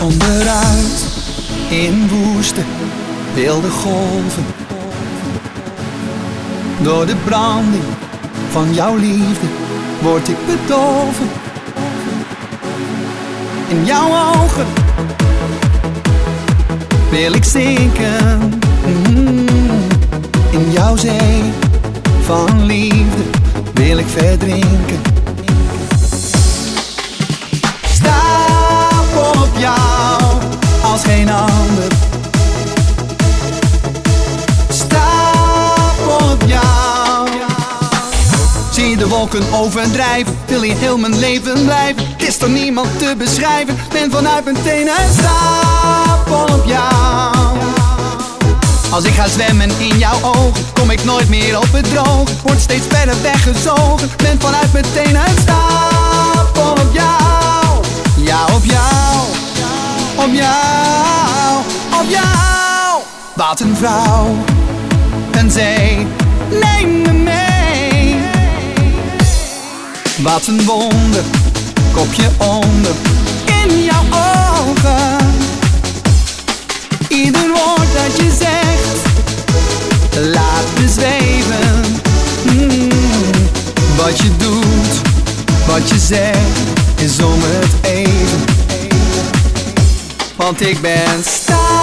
Onderuit in woeste wilde golven. Door de branding van jouw liefde word ik bedolven. In jouw ogen wil ik zinken. Mm. In jouw zee van liefde wil ik verdrinken. Overdrijven, wil in heel mijn leven blijven. Het is door niemand te beschrijven, ben vanuit mijn tenen stapel op jou. Als ik ga zwemmen in jouw ogen, kom ik nooit meer op het droog. Word steeds verder weggezogen, ben vanuit mijn tenen stapel op jou. Ja, op jou, op jou, op jou. Wat een vrouw, een zee, neem me mee. Wat een wonder, kopje onder, in jouw ogen. Ieder woord dat je zegt, laat me zweven. Mm, wat je doet, wat je zegt, is om het even. Want ik ben stapel